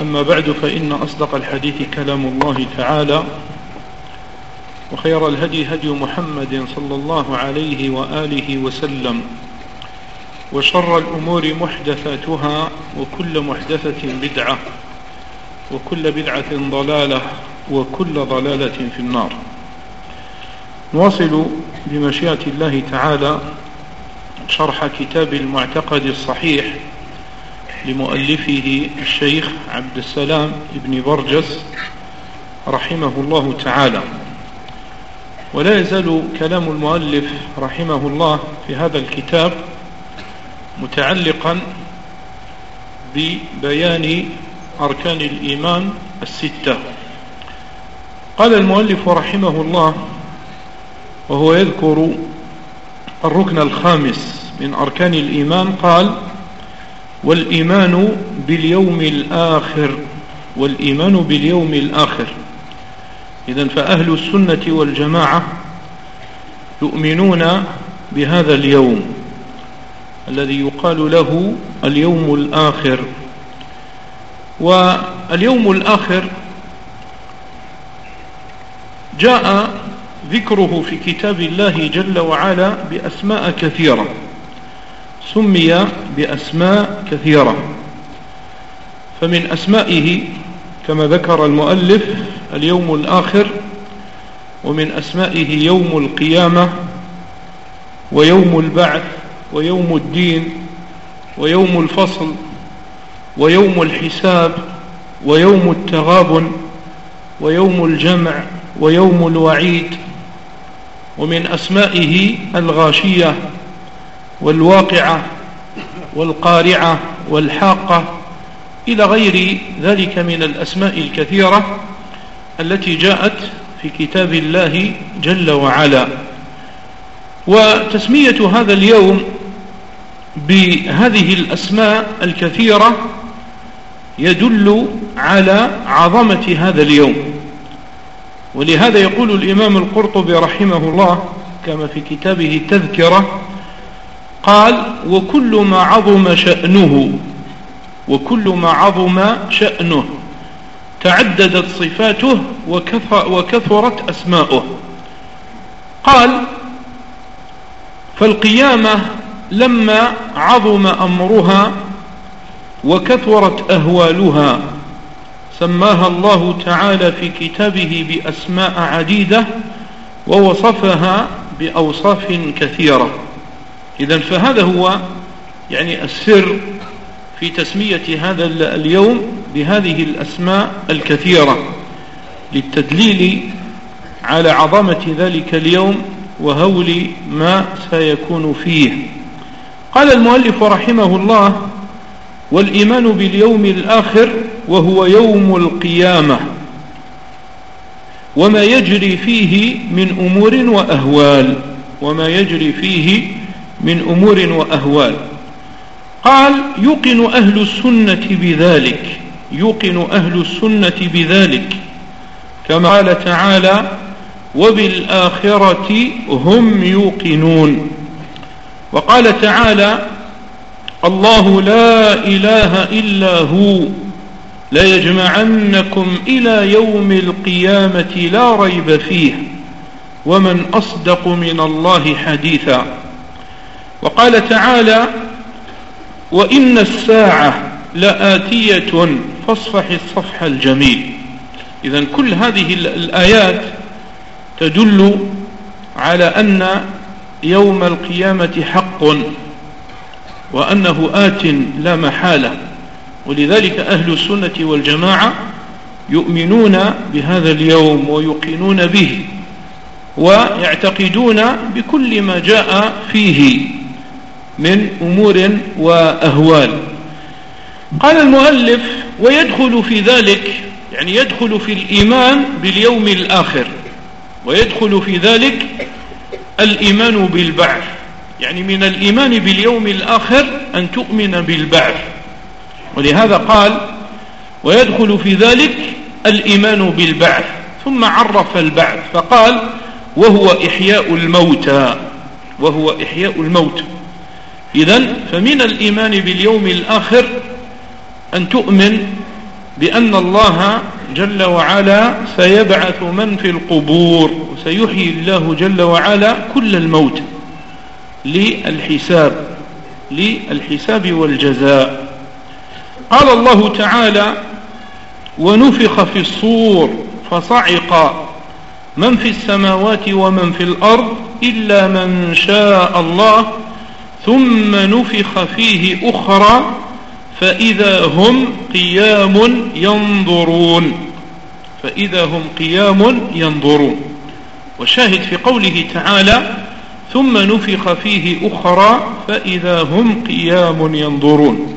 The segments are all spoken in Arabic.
أما بعد فإن أصدق الحديث كلام الله تعالى وخير الهدي هدي محمد صلى الله عليه وآله وسلم وشر الأمور محدثاتها وكل محدثة بدعة وكل بدعة ضلالة وكل ضلالة في النار. نواصل بمشيئة الله تعالى شرح كتاب المعتقد الصحيح لمؤلفه الشيخ عبد السلام ابن برجس رحمه الله تعالى. ولا يزال كلام المؤلف رحمه الله في هذا الكتاب متعلقا ببيان أركان الإيمان الستة. قال المؤلف رحمه الله وهو يذكر الركن الخامس من أركان الإيمان قال والإيمان باليوم الآخر والإيمان باليوم الآخر. إذا فأهل السنة والجماعة يؤمنون بهذا اليوم الذي يقال له اليوم الآخر. واليوم الآخر جاء ذكره في كتاب الله جل وعلا بأسماء كثيرة سمي بأسماء كثيرة. فمن أسمائه كما ذكر المؤلف اليوم الآخر ومن أسمائه يوم القيامة ويوم البعث ويوم الدين ويوم الفصل ويوم الحساب ويوم التغابن ويوم الجمع ويوم الوعيد. ومن أسمائه الغاشية والواقعة والقارعة والحاقة إلى غير ذلك من الأسماء الكثيرة التي جاءت في كتاب الله جل وعلا. وتسمية هذا اليوم بهذه الأسماء الكثيرة يدل على عظمة هذا اليوم. ولهذا يقول الإمام القرطبي رحمه الله كما في كتابه التذكرة قال وكل ما عظم شأنه وكل ما عظم شأنه تعددت صفاته وكثرت أسماؤه. قال فالقيامة لما عظم أمرها وكثرت أهوالها سماها الله تعالى في كتابه بأسماء عديدة ووصفها بأوصاف كثيرة. إذا فهذا هو يعني السر في تسمية هذا اليوم بهذه الأسماء الكثيرة للتدليل على عظمة ذلك اليوم وهول ما سيكون فيه. قال المؤلف رحمه الله والإيمان باليوم الآخر وهو يوم القيامة وما يجري فيه من أمور وأهوال وما يجري فيه من أمور وأهوال. قال يوقن أهل السنة بذلك يوقن أهل السنة بذلك. كما قال تعالى وبالآخرة هم يوقنون. وقال تعالى الله لا إله إلا هو ليجمعنكم إلى يوم القيامة لا ريب فيه. ومن أصدق من الله حديثا. وقال تعالى وإن الساعة لآتية فاصفح الصفح الجميل. إذا كل هذه الآيات تدل على أن يوم القيامة حق وأنه آت لا محالة. ولذلك أهل السنة والجماعة يؤمنون بهذا اليوم ويقينون به ويعتقدون بكل ما جاء فيه. من أمور وأهوال. قال المؤلف ويدخل في ذلك يعني يدخل في الإيمان باليوم الآخر ويدخل في ذلك الإيمان بالبعث. يعني من الإيمان باليوم الآخر أن تؤمن بالبعث. ولهذا قال ويدخل في ذلك الإيمان بالبعث ثم عرف البعث فقال وهو إحياء الموتى وهو إحياء الموت. إذا فمن الإيمان باليوم الآخر أن تؤمن بأن الله جل وعلا سيبعث من في القبور وسيحيي الله جل وعلا كل الموت للحساب للحساب والجزاء. قال الله تعالى ونفخ في الصور فصعق من في السماوات ومن في الأرض إلا من شاء الله ثم نفخ فيه أخرى فإذا هم قيام ينظرون. فإذا هم قيام ينظرون. وشاهد في قوله تعالى ثم نفخ فيه أخرى فإذا هم قيام ينظرون.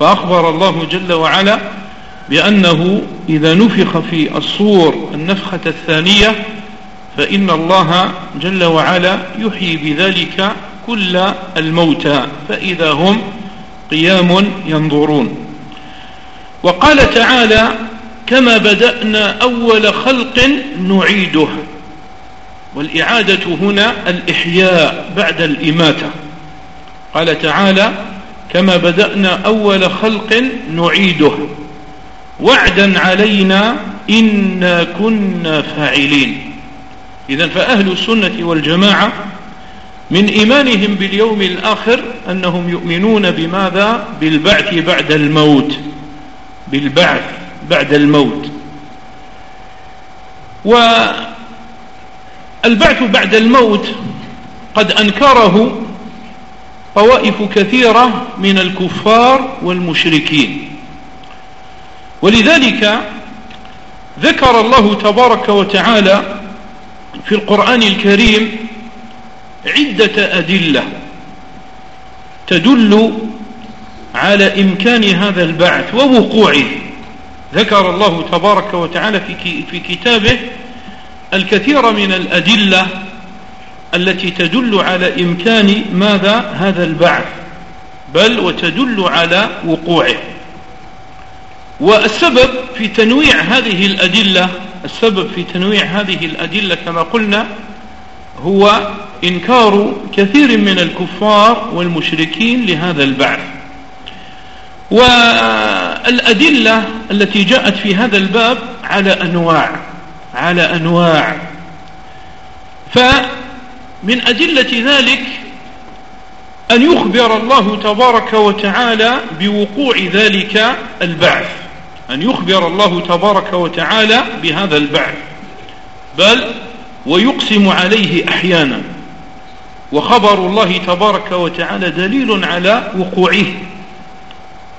فأخبر الله جل وعلا بأنه إذا نفخ في الصور النفخة الثانية فإن الله جل وعلا يحيي بذلك كل الموتى فإذا هم قيام ينظرون. وقال تعالى كما بدأنا أول خلق نعيده. والإعادة هنا الإحياء بعد الإماتة. قال تعالى كما بدأنا أول خلق نعيده. وعدا علينا إنا كنا فاعلين. إذا فأهل السنة والجماعة من إيمانهم باليوم الآخر أنهم يؤمنون بماذا؟ بالبعث بعد الموت. بالبعث بعد الموت. والبعث بعد الموت قد أنكره طوائف كثيرة من الكفار والمشركين. ولذلك ذكر الله تبارك وتعالى في القرآن الكريم عدة أدلة تدل على إمكان هذا البعث ووقوعه. ذكر الله تبارك وتعالى في كتابه الكثير من الأدلة التي تدل على إمكان ماذا؟ هذا البعث بل وتدل على وقوعه. والسبب في تنويع هذه الأدلة السبب في تنويع هذه الأدلة كما قلنا هو إنكار كثير من الكفار والمشركين لهذا البعث. والأدلة التي جاءت في هذا الباب على أنواع على أنواع. فمن أدلة ذلك أن يخبر الله تبارك وتعالى بوقوع ذلك البعث. أن يخبر الله تبارك وتعالى بهذا البعث. بل ويقسم عليه أحيانا. وخبر الله تبارك وتعالى دليل على وقوعه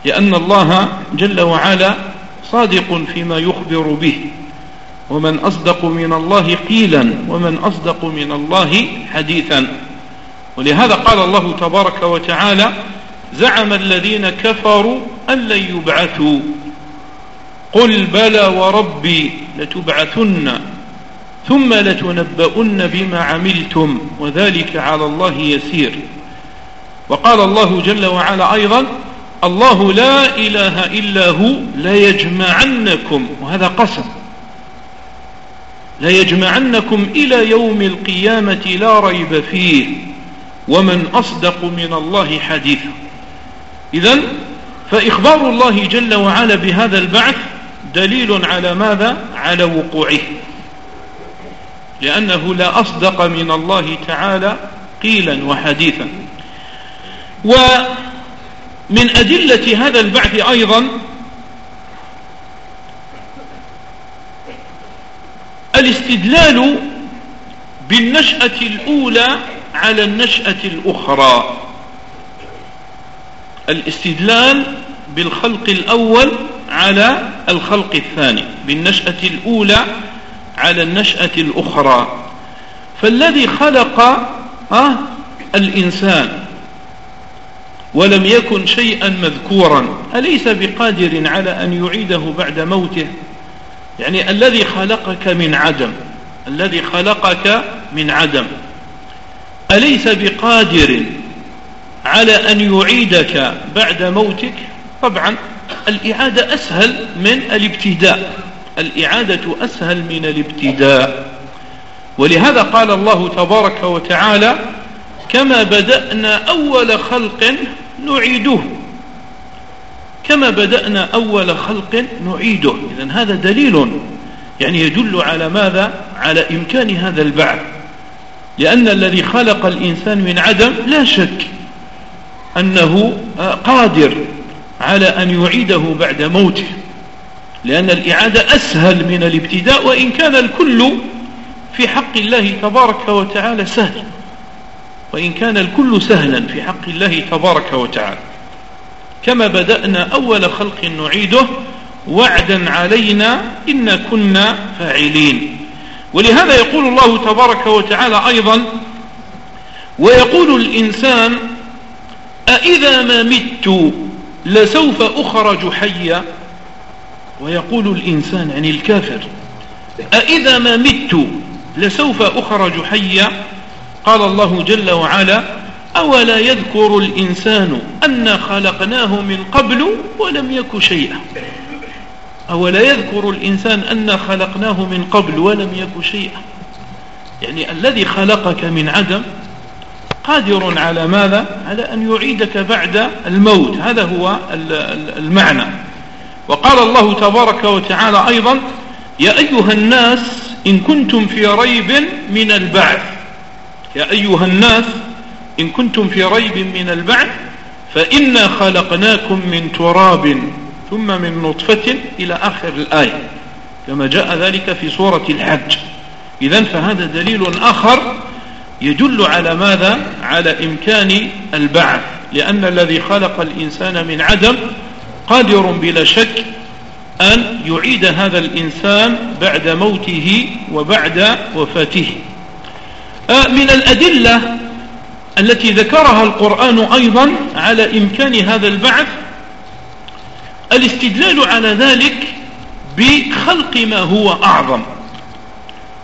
لأن الله جل وعلا صادق فيما يخبر به. ومن أصدق من الله قيلا ومن أصدق من الله حديثا. ولهذا قال الله تبارك وتعالى زعم الذين كفروا أن لن يبعثوا. قل بلى وربي لتبعثن. ثم لتنبؤن بما عملتم وذلك على الله يسير. وقال الله جل وعلا أيضا الله لا إله إلا هو ليجمعنكم. وهذا قسم. ليجمعنكم إلى يوم القيامة لا ريب فيه ومن أصدق من الله حديثا. إذا فإخبار الله جل وعلا بهذا البعث دليل على ماذا؟ على وقوعه. لأنه لا أصدق من الله تعالى قيلا وحديثا. ومن أدلة هذا البعث أيضا الاستدلال بالنشأة الأولى على النشأة الأخرى. الاستدلال بالخلق الأول على الخلق الثاني بالنشأة الأولى على النشأة الأخرى. فالذي خلق آه الإنسان ولم يكن شيئا مذكورا أليس بقادر على أن يعيده بعد موته؟ يعني الذي خلقك من عدم الذي خلقك من عدم. أليس بقادر على أن يعيدك بعد موتك؟ طبعا الإعادة أسهل من الابتداء. الإعادة أسهل من الابتداء. ولهذا قال الله تبارك وتعالى كما بدأنا أول خلق نعيده. كما بدأنا أول خلق نعيده. إذن هذا دليل يعني يدل على ماذا؟ على إمكان هذا البعث. لأن الذي خلق الإنسان من عدم لا شك أنه قادر على أن يعيده بعد موته. لأن الإعادة أسهل من الابتداء وإن كان الكل في حق الله تبارك وتعالى سهل. وإن كان الكل سهلا في حق الله تبارك وتعالى. كما بدأنا أول خلق نعيده وعدا علينا إن كنا فاعلين. ولهذا يقول الله تبارك وتعالى أيضا ويقول الإنسان أإذا ما مت لسوف أخرج حيا؟ ويقول الإنسان عن الكافر أإذا ما مت لسوف أخرج حيا؟ قال الله جل وعلا أولا يذكر الإنسان أنا خلقناه من قبل ولم يك شيئا. أولا يذكر الإنسان أنا خلقناه من قبل ولم يك شيئا. يعني الذي خلقك من عدم قادر على ماذا؟ على أن يعيدك بعد الموت. هذا هو المعنى. وقال الله تبارك وتعالى أيضا يا أيها الناس إن كنتم في ريب من البعث. يا أيها الناس إن كنتم في ريب من البعث فإنا خلقناكم من تراب ثم من نطفة إلى آخر الآية كما جاء ذلك في سورة الحج. إذا فهذا دليل آخر يدل على ماذا؟ على إمكان البعث لأن الذي خلق الإنسان من عدم قادر بلا شك أن يعيد هذا الإنسان بعد موته وبعد وفاته. آه، من الأدلة التي ذكرها القرآن أيضا على إمكان هذا البعث الاستدلال على ذلك بخلق ما هو أعظم.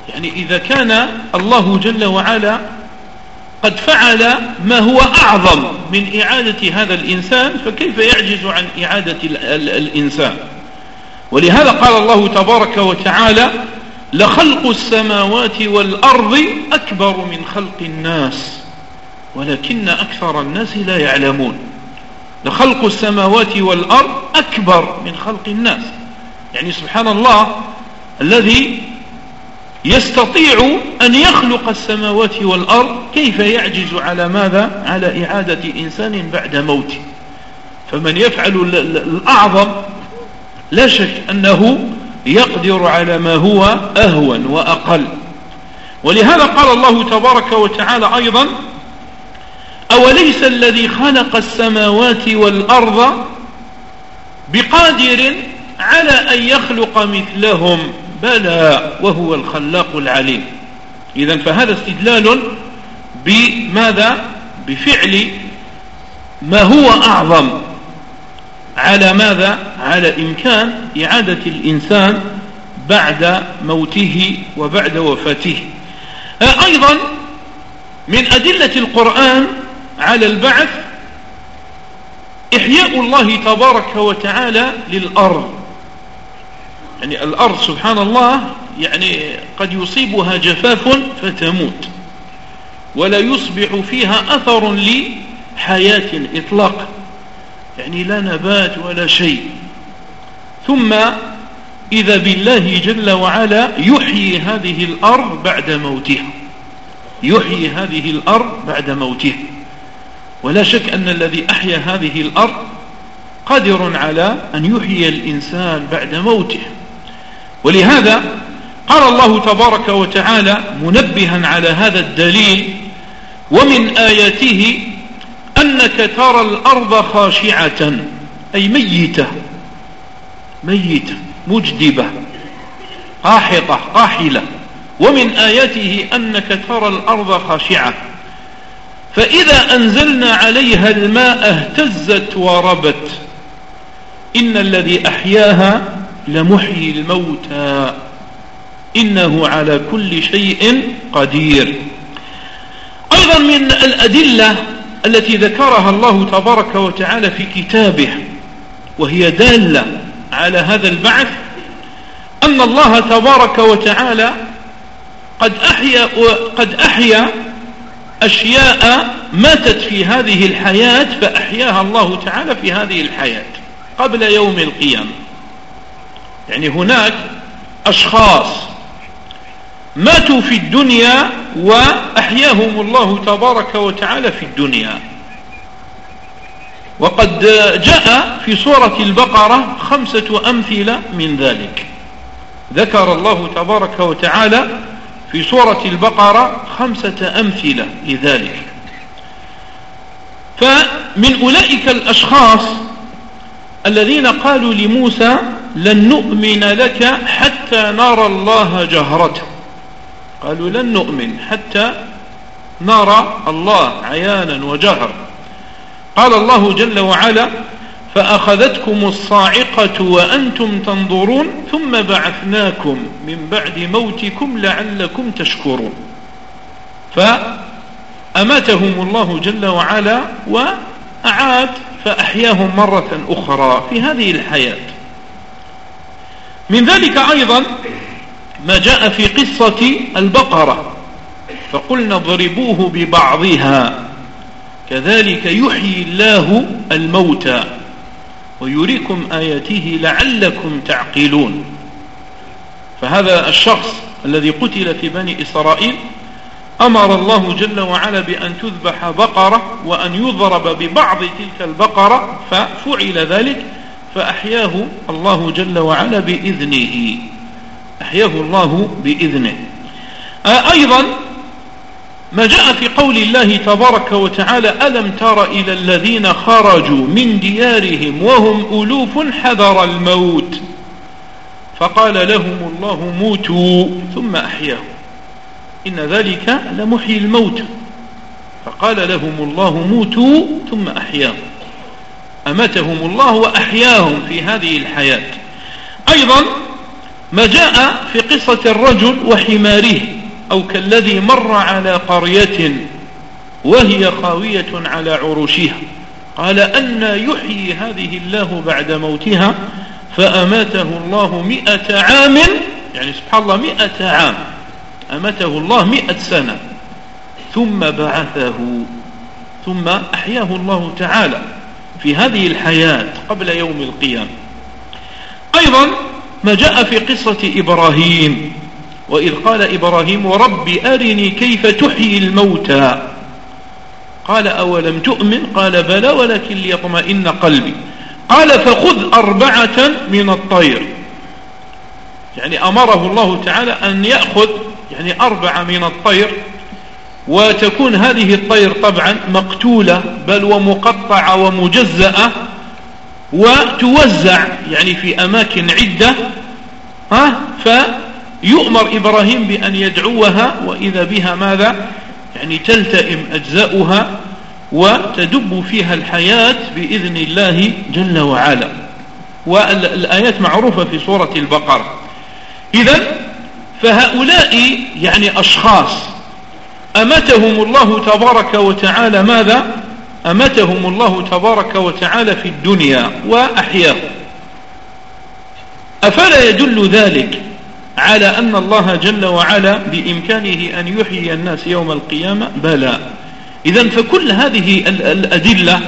يعني إذا كان الله جل وعلا قد فعل ما هو أعظم من إعادة هذا الإنسان فكيف يعجز عن إعادة الإنسان؟ ولهذا قال الله تبارك وتعالى لخلق السماوات والأرض أكبر من خلق الناس ولكن أكثر الناس لا يعلمون. لخلق السماوات والأرض أكبر من خلق الناس. يعني سبحان الله الذي يستطيع أن يخلق السماوات والأرض كيف يعجز على ماذا؟ على إعادة إنسان بعد موته. فمن يفعل الأعظم لا شك أنه يقدر على ما هو أهون وأقل. ولهذا قال الله تبارك وتعالى أيضا أوليس الذي خلق السماوات والأرض بقادر على أن يخلق مثلهم؟ بلى وهو الخلاق العليم. إذا فهذا استدلال بماذا؟ بفعل ما هو أعظم. على ماذا؟ على إمكان إعادة الإنسان بعد موته وبعد وفاته. أيضا من أدلة القرآن على البعث إحياء الله تبارك وتعالى للأرض. يعني الأرض سبحان الله يعني قد يصيبها جفاف فتموت ولا يصبح فيها أثر لحياة إطلاقا يعني لا نبات ولا شيء ثم إذا بالله جل وعلا يحيي هذه الأرض بعد موتها يحيي هذه الأرض بعد موتها ولا شك أن الذي أحيا هذه الأرض قادر على أن يحيي الإنسان بعد موته ولهذا قال الله تبارك وتعالى منبها على هذا الدليل ومن آياته أنك ترى الأرض خاشعة أي ميتة ميتة مجدبة قاحطة قاحلة ومن آياته أنك ترى الأرض خاشعة. فإذا أنزلنا عليها الماء اهتزت وربت. إن الذي أحياها لمحيي الموتى. إنه على كل شيء قدير. أيضا من الأدلة التي ذكرها الله تبارك وتعالى في كتابه وهي دالة على هذا البعث أن الله تبارك وتعالى قد أحيا, قد أحيا أشياء ماتت في هذه الحياة فأحياها الله تعالى في هذه الحياة قبل يوم القيامة. يعني هناك أشخاص ماتوا في الدنيا وأحياهم الله تبارك وتعالى في الدنيا. وقد جاء في سورة البقرة خمسة أمثلة من ذلك. ذكر الله تبارك وتعالى في سورة البقرة خمسة أمثلة لذلك. فمن أولئك الأشخاص الذين قالوا لموسى لن نؤمن لك حتى نرى الله جهرة قالوا لن نؤمن حتى نرى الله عيانا وجهر. قال الله جل وعلا فأخذتكم الصاعقة وأنتم تنظرون ثم بعثناكم من بعد موتكم لعلكم تشكرون. فأماتهم الله جل وعلا وأعاد فأحياهم مرة أخرى في هذه الحياة. من ذلك أيضا ما جاء في قصة البقرة فقلنا اضربوه ببعضها كذلك يحيي الله الموتى ويريكم آياته لعلكم تعقلون. فهذا الشخص الذي قتل في بني إسرائيل أمر الله جل وعلا بأن تذبح بقرة وأن يضرب ببعض تلك البقرة ففعل ذلك فأحياه الله جل وعلا بإذنه. أحياه الله بإذنه. أيضا ما جاء في قول الله تبارك وتعالى ألم تر إلى الذين خرجوا من ديارهم وهم ألوف حذر الموت؟ فقال لهم الله موتوا. ثم أحياهم إن ذلك لمحيي الموت. فقال لهم الله موتوا ثم أحياهم أمتهم الله وأحياهم في هذه الحياة. أيضا ما جاء في قصة الرجل وحماره أو كالذي مر على قرية وهي خاوية على عروشها. قال أن يحيي هذه الله بعد موتها فأماته الله مئة عام يعني سبحان الله مئة عام. أمته الله مئة سنة ثم بعثه ثم أحياه الله تعالى في هذه الحياة قبل يوم القيامة. أيضا ما جاء في قصة إبراهيم وإذ قال إبراهيم رب أرني كيف تحيي الموتى. قال أولم تؤمن؟ قال بلى ولكن ليطمئن قلبي. قال فخذ أربعة من الطير. يعني أمره الله تعالى أن يأخذ يعني أربعة من الطير وتكون هذه الطير طبعا مقتولة بل ومقطعة ومجزأة وتوزع يعني في أماكن عدة ها؟ فيؤمر إبراهيم بأن يدعوها وإذا بها ماذا؟ يعني تلتئم أجزاؤها وتدب فيها الحياة بإذن الله جل وعلا. والآيات معروفة في سورة البقرة. إذا فهؤلاء يعني أشخاص. أمتهم الله تبارك وتعالى ماذا؟ أمتهم الله تبارك وتعالى في الدنيا وأحياهم أفلا يدل ذلك على أن الله جل وعلا بإمكانه أن يحيي الناس يوم القيامة؟ بلى. إذا فكل هذه الأدلة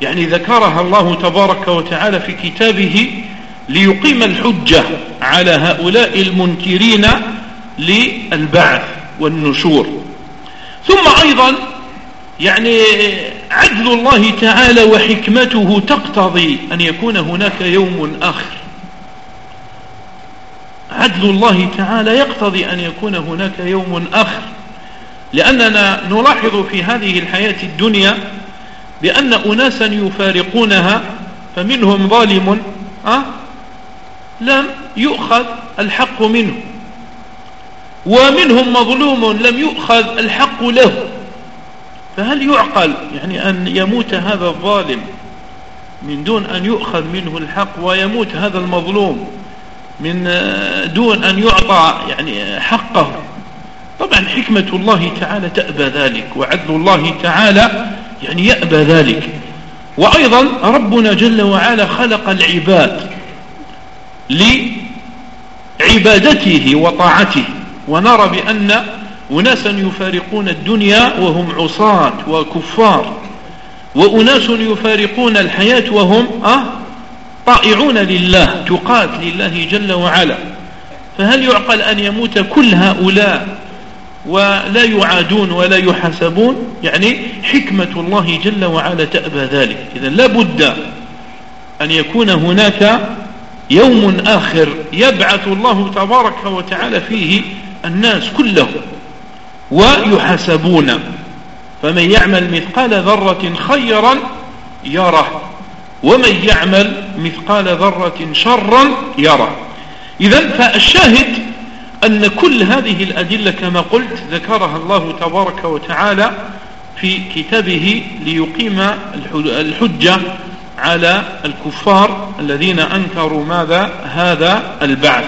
يعني ذكرها الله تبارك وتعالى في كتابه ليقيم الحجة على هؤلاء المنكرين للبعث والنشور. ثم أيضا يعني عدل الله تعالى وحكمته تقتضي أن يكون هناك يوم آخر. عدل الله تعالى يقتضي أن يكون هناك يوم آخر. لأننا نلاحظ في هذه الحياة الدنيا بأن أناسا يفارقونها فمنهم ظالم أه لم يؤخذ الحق منه. ومنهم مظلوم لم يؤخذ الحق له. فهل يعقل يعني أن يموت هذا الظالم من دون أن يؤخذ منه الحق ويموت هذا المظلوم من دون أن يعطى يعني حقه؟ طبعا حكمة الله تعالى تأبى ذلك وعدل الله تعالى يعني يأبى ذلك. وأيضا ربنا جل وعلا خلق العباد. لعبادته وطاعته. ونرى بأن أناسا يفارقون الدنيا وهم عصاة وكفار. وأناس يفارقون الحياة وهم أه طائعون لله تقات لله جل وعلا. فهل يعقل أن يموت كل هؤلاء ولا يعادون ولا يحاسبون؟ يعني حكمة الله جل وعلا تأبى ذلك. إذا لا بد أن يكون هناك يوم آخر يبعث الله تبارك وتعالى فيه الناس كلهم ويحاسبون. فمن يعمل مثقال ذرة خيرا يره ومن يعمل مثقال ذرة شرا يره. إذا فالشاهد أن كل هذه الأدلة كما قلت ذكرها الله تبارك وتعالى في كتابه ليقيم الحجة على الكفار الذين أنكروا ماذا؟ هذا البعث.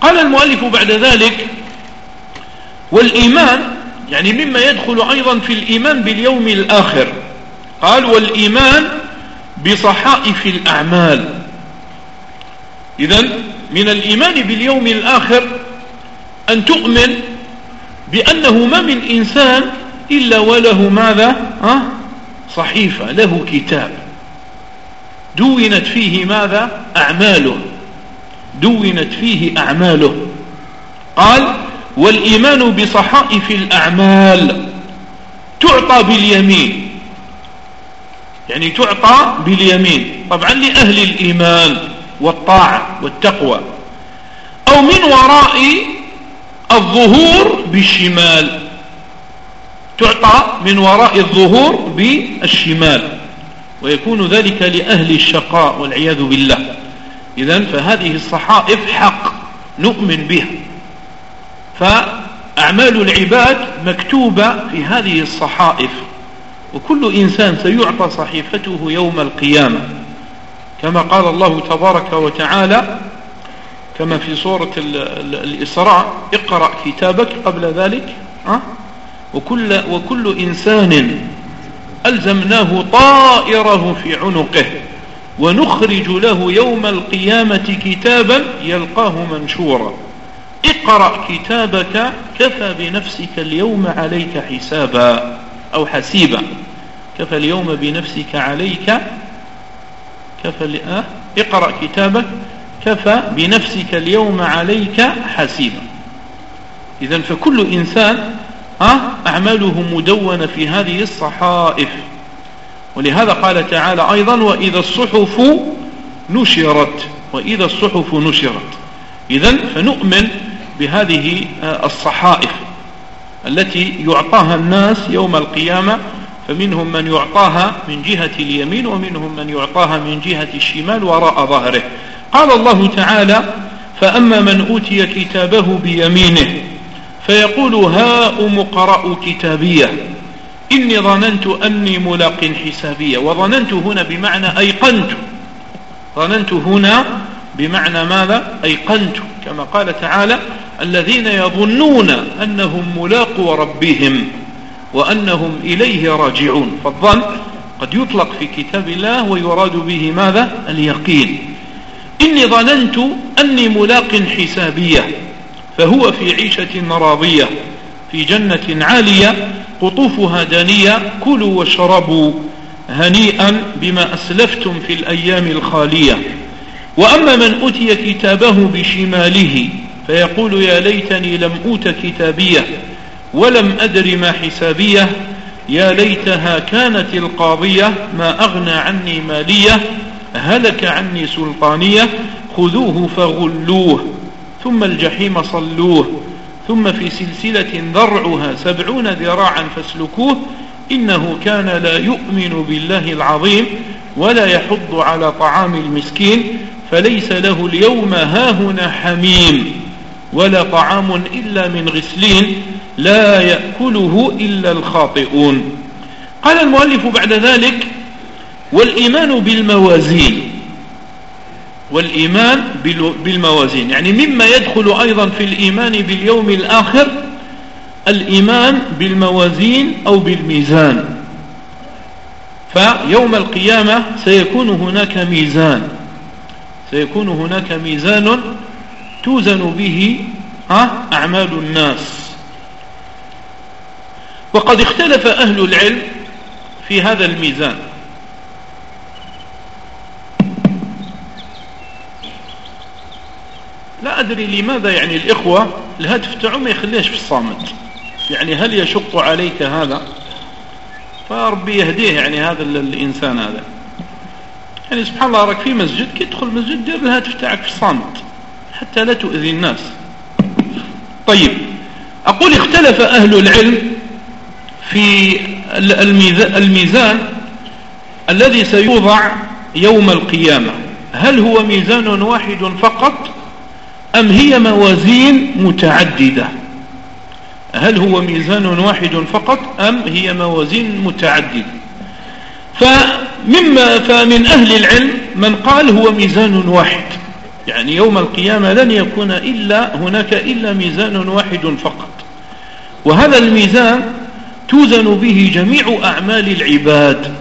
قال المؤلف بعد ذلك والإيمان يعني مما يدخل أيضا في الإيمان باليوم الآخر. قال والإيمان بصحائف الأعمال. إذا من الإيمان باليوم الآخر أن تؤمن بأنه ما من إنسان إلا وله ماذا؟ صحيفة له كتاب. دونت فيه ماذا؟ أعماله. دونت فيه أعماله. قال والإيمان بصحائف الأعمال. تعطى باليمين. يعني تعطى باليمين. طبعا لأهل الإيمان والطاعة والتقوى. أو من وراء الظهور بالشمال. تعطى من وراء الظهور بالشمال. ويكون ذلك لأهل الشقاء والعياذ بالله. إذا فهذه الصحائف حق نؤمن بها. فأعمال العباد مكتوبة في هذه الصحائف. وكل إنسان سيعطى صحيفته يوم القيامة. كما قال الله تبارك وتعالى كما في سورة الإسراء اقرأ كتابك قبل ذلك أه؟ وكل, وكل إنسان ألزمناه طائره في عنقه ونخرج له يوم القيامة كتابا يلقاه منشورا. اقرأ كتابك كفى بنفسك اليوم عليك حسابا أو حسيبا. كفى اليوم بنفسك عليك كفى؟ اقرأ كتابك كفى بنفسك اليوم عليك حسيبا. إذا فكل إنسان أعماله مدونة في هذه الصحائف. ولهذا قال تعالى أيضا وإذا الصحف نشرت وإذا الصحف نشرت. إذا فنؤمن بهذه الصحائف التي يعطاها الناس يوم القيامة. فمنهم من يعطاها من جهة اليمين ومنهم من يعطاها من جهة الشمال وراء ظهره. قال الله تعالى فأما من أوتي كتابه بيمينه فيقول هاؤم اقرأوا كتابية. إني ظننت أني ملاق حسابية. وظننت هنا بمعنى أيقنت. ظننت هنا بمعنى ماذا؟ أيقنت. كما قال تعالى الذين يظنون أنهم ملاقوا ربهم وأنهم إليه راجعون. فالظن قد يطلق في كتاب الله ويراد به ماذا؟ اليقين. إني ظننت أني ملاق حسابية. فهو في عيشة راضية في جنة عالية قطوفها دانية كلوا واشربوا هنيئا بما أسلفتم في الأيام الخالية. وأما من أتي كتابه بشماله فيقول يا ليتني لم أوت كتابية ولم أدر ما حسابية يا ليتها كانت القاضية ما أغنى عني مالية هلك عني سلطانية خذوه فغلوه. ثم الجحيم صلوه ثم في سلسلة ذرعها سبعون ذراعا فاسلكوه إنه كان لا يؤمن بالله العظيم ولا يحض على طعام المسكين فليس له اليوم هاهنا حميم ولا طعام إلا من غسلين لا يأكله إلا الخاطئون. قال المؤلف بعد ذلك والإيمان بالموازين والإيمان بالموازين. يعني مما يدخل أيضا في الإيمان باليوم الآخر الإيمان بالموازين أو بالميزان. فيوم القيامة سيكون هناك ميزان. سيكون هناك ميزان توزن به أعمال الناس. وقد اختلف أهل العلم في هذا الميزان. أدري لماذا يعني الإخوة الهاتف تاعهم ما يخليهش في الصامت. يعني هل يشق عليك هذا؟ فربي يهديه يعني هذا الإنسان هذا. يعني سبحان الله راك في مسجد كي تدخل مسجد دير الهاتف تاعك في الصامت. حتى لا تؤذي الناس. طيب أقول اختلف أهل العلم في الميزان الذي سيوضع يوم القيامة. هل هو ميزان واحد فقط؟ أم هي موازين متعددة؟ هل هو ميزان واحد فقط أم هي موازين متعددة؟ فمما فمن أهل العلم من قال هو ميزان واحد. يعني يوم القيامة لن يكون إلا هناك إلا ميزان واحد فقط. وهذا الميزان توزن به جميع أعمال العباد.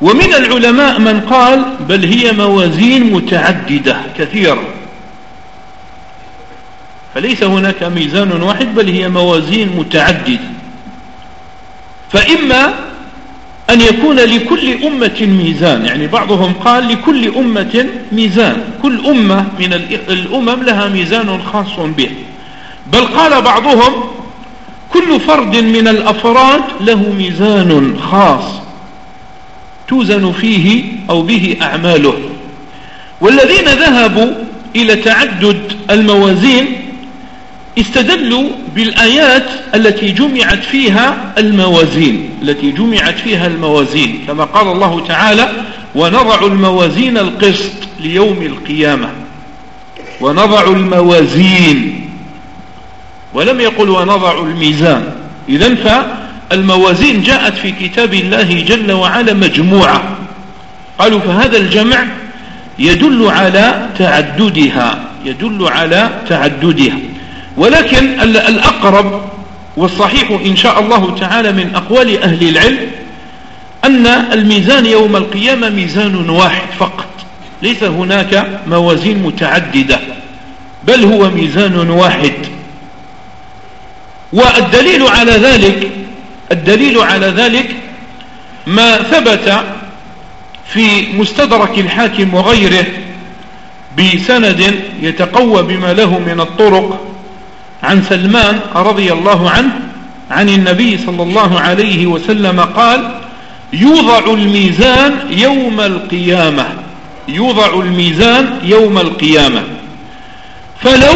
ومن العلماء من قال بل هي موازين متعددة كثيرة فليس هناك ميزان واحد بل هي موازين متعددة. فإما أن يكون لكل أمة ميزان يعني بعضهم قال لكل أمة ميزان كل أمة من الأمم لها ميزان خاص به بل قال بعضهم كل فرد من الأفراد له ميزان خاص توزن فيه أو به أعماله. والذين ذهبوا إلى تعدد الموازين استدلوا بالآيات التي جمعت فيها الموازين التي جمعت فيها الموازين. كما قال الله تعالى ونضع الموازين القسط ليوم القيامة. ونضع الموازين. ولم يقل ونضع الميزان. إذا فالموازين جاءت في كتاب الله جل وعلا مجموعة. قالوا فهذا الجمع يدل على تعددها يدل على تعددها. ولكن الأقرب والصحيح إن شاء الله تعالى من أقوال أهل العلم أن الميزان يوم القيامة ميزان واحد فقط. ليس هناك موازين متعددة بل هو ميزان واحد. والدليل على ذلك الدليل على ذلك ما ثبت في مستدرك الحاكم وغيره بسند يتقوى بما له من الطرق عن سلمان رضي الله عنه عن النبي صلى الله عليه وسلم قال يوضع الميزان يوم القيامة. يوضع الميزان يوم القيامة. فلو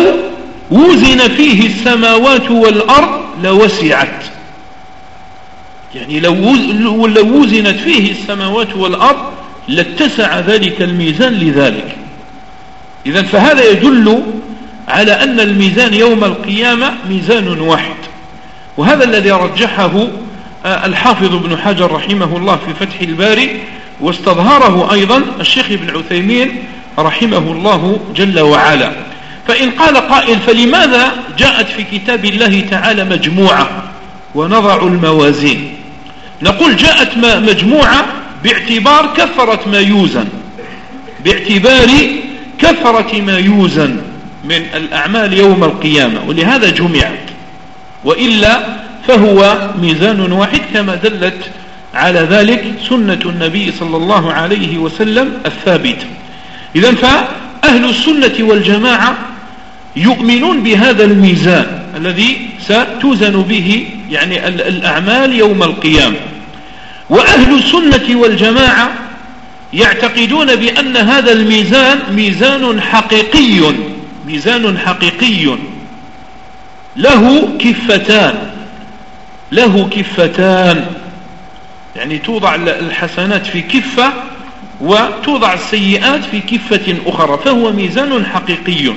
وزن فيه السماوات والأرض لوسعت. يعني لو وزنت فيه السماوات والأرض لاتسع ذلك الميزان لذلك. إذا فهذا يدل على أن الميزان يوم القيامة ميزان واحد. وهذا الذي رجحه آه، الحافظ ابن حجر رحمه الله في فتح الباري واستظهره أيضا الشيخ ابن عثيمين رحمه الله جل وعلا. فإن قال قائل فلماذا جاءت في كتاب الله تعالى مجموعة ونضع الموازين؟ نقول جاءت مجموعة باعتبار كثرة ما يوزن. باعتبار كثرة ما يوزن. من الأعمال يوم القيامة ولهذا جمعت وإلا فهو ميزان واحد كما دلت على ذلك سنة النبي صلى الله عليه وسلم الثابت. إذا فأهل السنة والجماعة يؤمنون بهذا الميزان الذي ستوزن به يعني الأعمال يوم القيامة. وأهل السنة والجماعة يعتقدون بأن هذا الميزان ميزان حقيقي. ميزان حقيقي. له كفتان له كفتان. يعني توضع الحسنات في كفة وتوضع السيئات في كفة أخرى فهو ميزان حقيقي.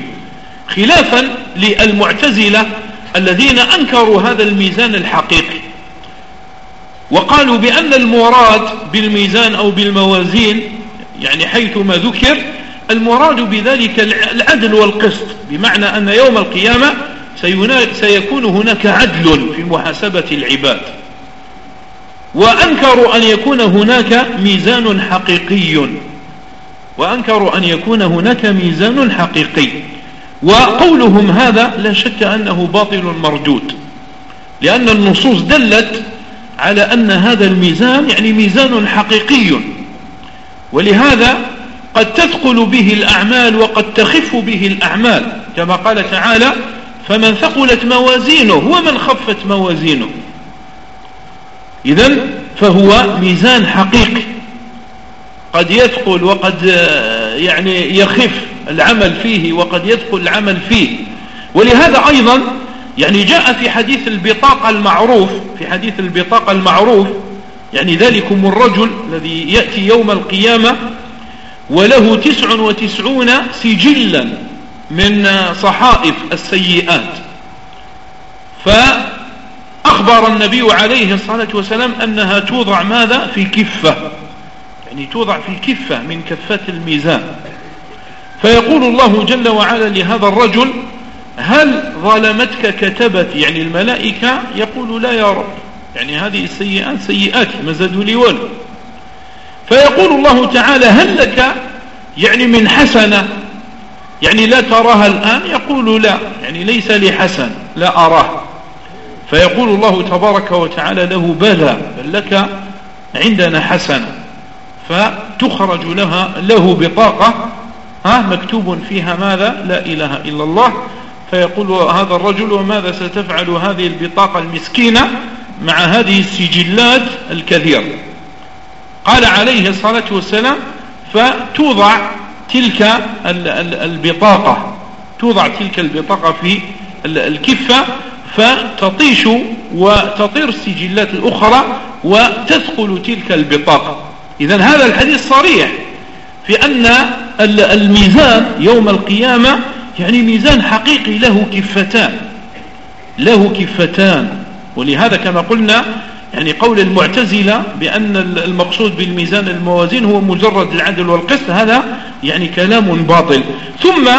خلافا للمعتزلة الذين أنكروا هذا الميزان الحقيقي وقالوا بأن المراد بالميزان أو بالموازين يعني حيث ما ذكر المراد بذلك العدل والقسط بمعنى أن يوم القيامة سيكون هناك عدل في محاسبة العباد. وأنكروا أن يكون هناك ميزان حقيقي. وأنكروا أن يكون هناك ميزان حقيقي. وقولهم هذا لا شك أنه باطل مردود. لأن النصوص دلت على أن هذا الميزان يعني ميزان حقيقي. ولهذا قد تثقل به الأعمال وقد تخف به الأعمال. كما قال تعالى فمن ثقلت موازينه ومن خفت موازينه. إذا فهو ميزان حقيقي. قد يثقل وقد يعني يخف العمل فيه وقد يثقل العمل فيه. ولهذا أيضا يعني جاء في حديث البطاقة المعروف في حديث البطاقة المعروف يعني ذلكم الرجل الذي يأتي يوم القيامة وله تسع وتسعون سجلا من صحائف السيئات. فأخبر النبي عليه الصلاة والسلام أنها توضع ماذا؟ في كفة. يعني توضع في كفة من كفات الميزان. فيقول الله جل وعلا لهذا الرجل هل ظلمتك كتبت يعني الملائكة يقول لا يا رب. يعني هذه السيئات سيئات ما زادوا لي ولو فيقول الله تعالى هل لك يعني من حسنة؟ يعني لا تراها الآن؟ يقول لا يعني ليس لي حسن لا أراه. فيقول الله تبارك وتعالى له بلى بل لك عندنا حسنة. فتخرج لها له بطاقة ها مكتوب فيها ماذا؟ لا إله إلا الله. فيقول هذا الرجل وماذا ستفعل هذه البطاقة المسكينة مع هذه السجلات الكثيرة قال عليه الصلاة والسلام فتوضع تلك البطاقة توضع تلك البطاقة في الكفة فتطيش وتطير السجلات الأخرى وتثقل تلك البطاقة. إذا هذا الحديث صريح في أن الميزان يوم القيامة يعني ميزان حقيقي له كفتان له كفتان ولهذا كما قلنا يعني قول المعتزلة بأن المقصود بالميزان الموازين هو مجرد العدل والقسط هذا يعني كلام باطل. ثم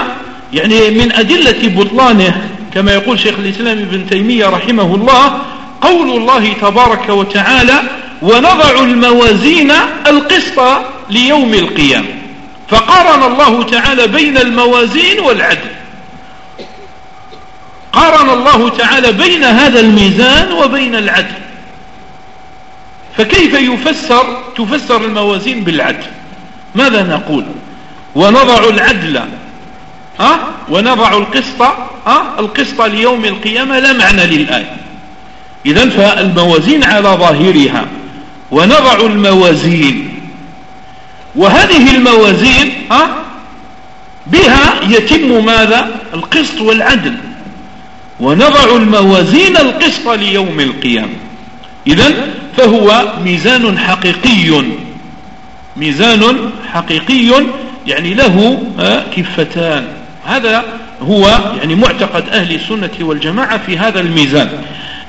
يعني من أدلة بطلانه كما يقول شيخ الإسلام ابن تيمية رحمه الله قول الله تبارك وتعالى ونضع الموازين القسط ليوم القيامة فقارن الله تعالى بين الموازين والعدل. قارن الله تعالى بين هذا الميزان وبين العدل. فكيف يفسر تفسر الموازين بالعدل؟ ماذا نقول؟ ونضع العدل ها؟ ونضع القسط ها؟ القسط ليوم القيامة لا معنى للآية. إذا فالموازين على ظاهرها ونضع الموازين. وهذه الموازين ها؟ بها يتم ماذا؟ القسط والعدل. ونضع الموازين القسط ليوم القيامة. إذا فهو ميزان حقيقي. ميزان حقيقي يعني له آه، كفتان. هذا هو يعني معتقد أهل السنة والجماعة في هذا الميزان.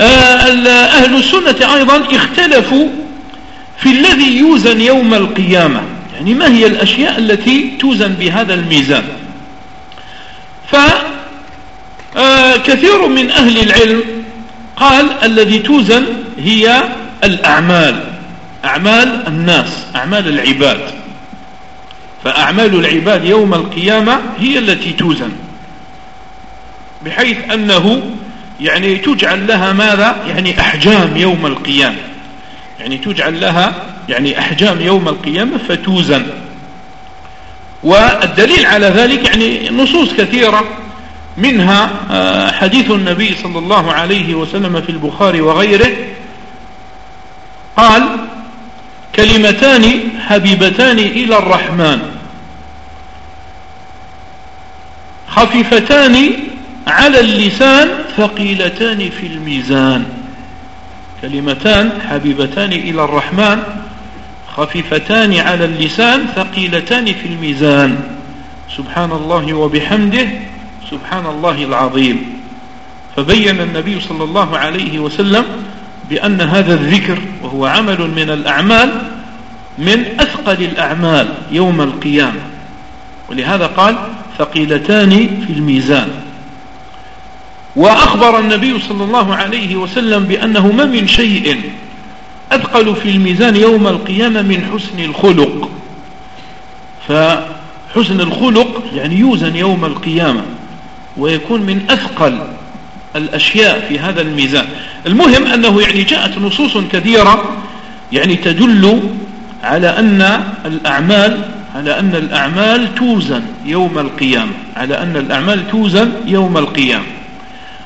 آه، أهل السنة أيضا اختلفوا في الذي يوزن يوم القيامة. يعني ما هي الأشياء التي توزن بهذا الميزان؟ فكثير آه، من أهل العلم قال الذي توزن هي الأعمال أعمال الناس أعمال العباد. فأعمال العباد يوم القيامة هي التي توزن بحيث أنه يعني تجعل لها ماذا؟ يعني أحجام يوم القيامة. يعني تجعل لها يعني أحجام يوم القيامة فتوزن. والدليل على ذلك يعني نصوص كثيرة منها آه، حديث النبي صلى الله عليه وسلم في البخاري وغيره قال كلمتان حبيبتان إلى الرحمن. خفيفتان على اللسان ثقيلتان في الميزان. كلمتان حبيبتان إلى الرحمن خفيفتان على اللسان ثقيلتان في الميزان. سبحان الله وبحمده. سبحان الله العظيم. فبين النبي صلى الله عليه وسلم بأن هذا الذكر وهو عمل من الأعمال من أثقل الأعمال يوم القيامة. ولهذا قال ثقيلتان في الميزان. وأخبر النبي صلى الله عليه وسلم بأنه ما من شيء أثقل في الميزان يوم القيامة من حسن الخلق. فحسن الخلق يعني يوزن يوم القيامة. ويكون من أثقل الأشياء في هذا الميزان. المهم أنه يعني جاءت نصوص كثيرة يعني تدل على أن الأعمال على أن الأعمال توزن يوم القيامة. على أن الأعمال توزن يوم القيامة.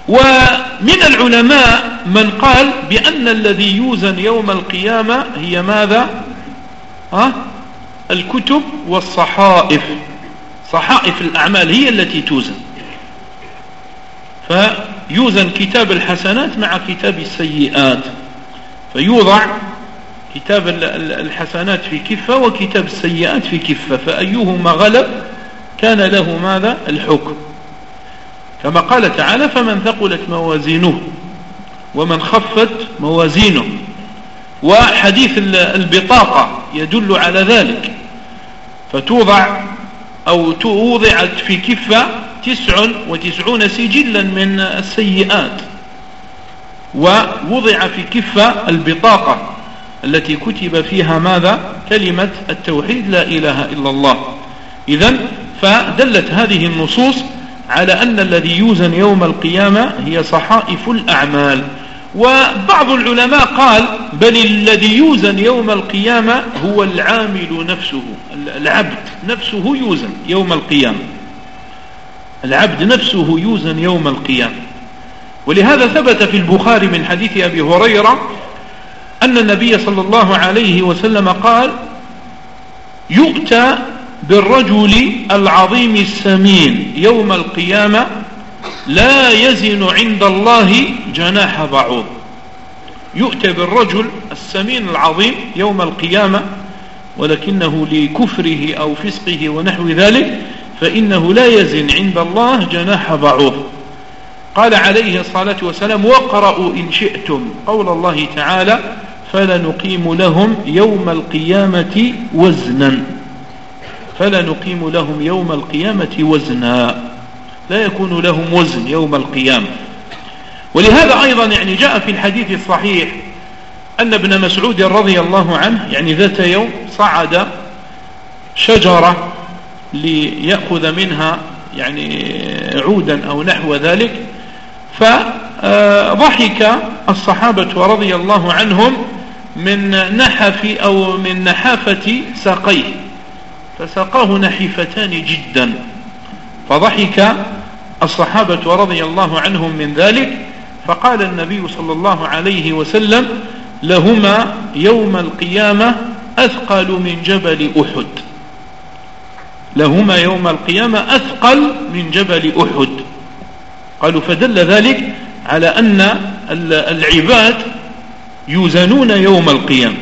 ومن العلماء من قال بأن الذي يوزن يوم القيامة هي ماذا؟ ها؟ الكتب والصحائف. صحائف الأعمال هي التي توزن. فيوزن كتاب الحسنات مع كتاب السيئات. فيوضع كتاب الحسنات في كفة وكتاب السيئات في كفة. فأيهما غلب كان له ماذا؟ الحكم. كما قال تعالى فمن ثقلت موازينه ومن خفت موازينه. وحديث البطاقة يدل على ذلك. فتوضع أو توضعت في كفة تسع وتسعون سجلا من السيئات. ووضع في كفة البطاقة التي كتب فيها ماذا؟ كلمة التوحيد لا إله إلا الله. إذا فدلت هذه النصوص على أن الذي يوزن يوم القيامة هي صحائف الأعمال. وبعض العلماء قال بل الذي يوزن يوم القيامة هو العامل نفسه العبد نفسه يوزن يوم القيامة. العبد نفسه يوزن يوم القيامة. ولهذا ثبت في البخاري من حديث أبي هريرة أن النبي صلى الله عليه وسلم قال يؤتى بالرجل العظيم السمين يوم القيامة لا يزن عند الله جناح بعوض. يؤتى بالرجل السمين العظيم يوم القيامة ولكنه لكفره أو فسقه ونحو ذلك فإنه لا يزن عند الله جناح بعوض قال عليه الصلاة والسلام واقرأوا إن شئتم قول الله تعالى فلنقيم لهم يوم القيامة وزنا. فلنقيم لهم يوم القيامة وزنا. لا يكون لهم وزن يوم القيامة. ولهذا أيضا يعني جاء في الحديث الصحيح أن ابن مسعود رضي الله عنه يعني ذات يوم صعد شجرة ليأخذ منها يعني عودا أو نحو ذلك فضحك الصحابة رضي الله عنهم من نحف أو من نحافة ساقيه فساقاه نحيفتان جدا فضحك الصحابة رضي الله عنهم من ذلك فقال النبي صلى الله عليه وسلم لهما يوم القيامة أثقل من جبل أحد. لهما يوم القيامة أثقل من جبل أحد. قالوا فدل ذلك على أن العباد يوزنون يوم القيامة.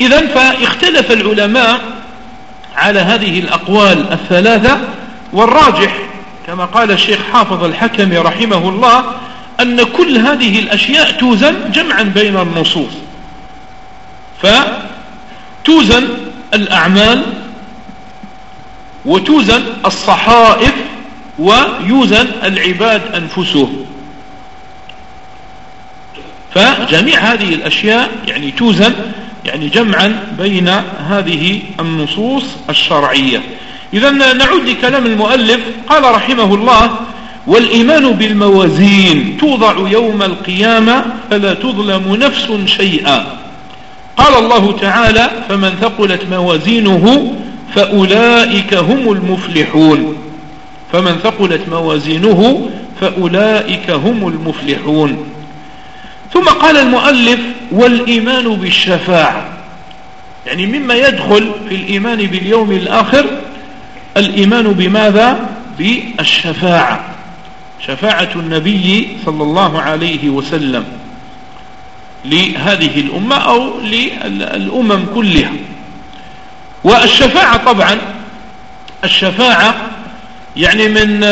إذا فاختلف العلماء على هذه الأقوال الثلاثة والراجح كما قال الشيخ حافظ الحكم رحمه الله أن كل هذه الأشياء توزن جمعا بين النصوص. فتوزن الأعمال وتوزن الصحائف ويوزن العباد أنفسهم. فجميع هذه الأشياء يعني توزن يعني جمعا بين هذه النصوص الشرعية. إذا نعود لكلام المؤلف. قال رحمه الله والإيمان بالموازين توضع يوم القيامة فلا تظلم نفس شيئا. قال الله تعالى فمن ثقلت موازينه فأولئك هم المفلحون. فمن ثقلت موازينه فأولئك هم المفلحون. ثم قال المؤلف والإيمان بالشفاعة. يعني مما يدخل في الإيمان باليوم الآخر الإيمان بماذا؟ بالشفاعة. شفاعة النبي صلى الله عليه وسلم لهذه الأمة أو للأمم كلها. والشفاعة طبعا الشفاعة يعني من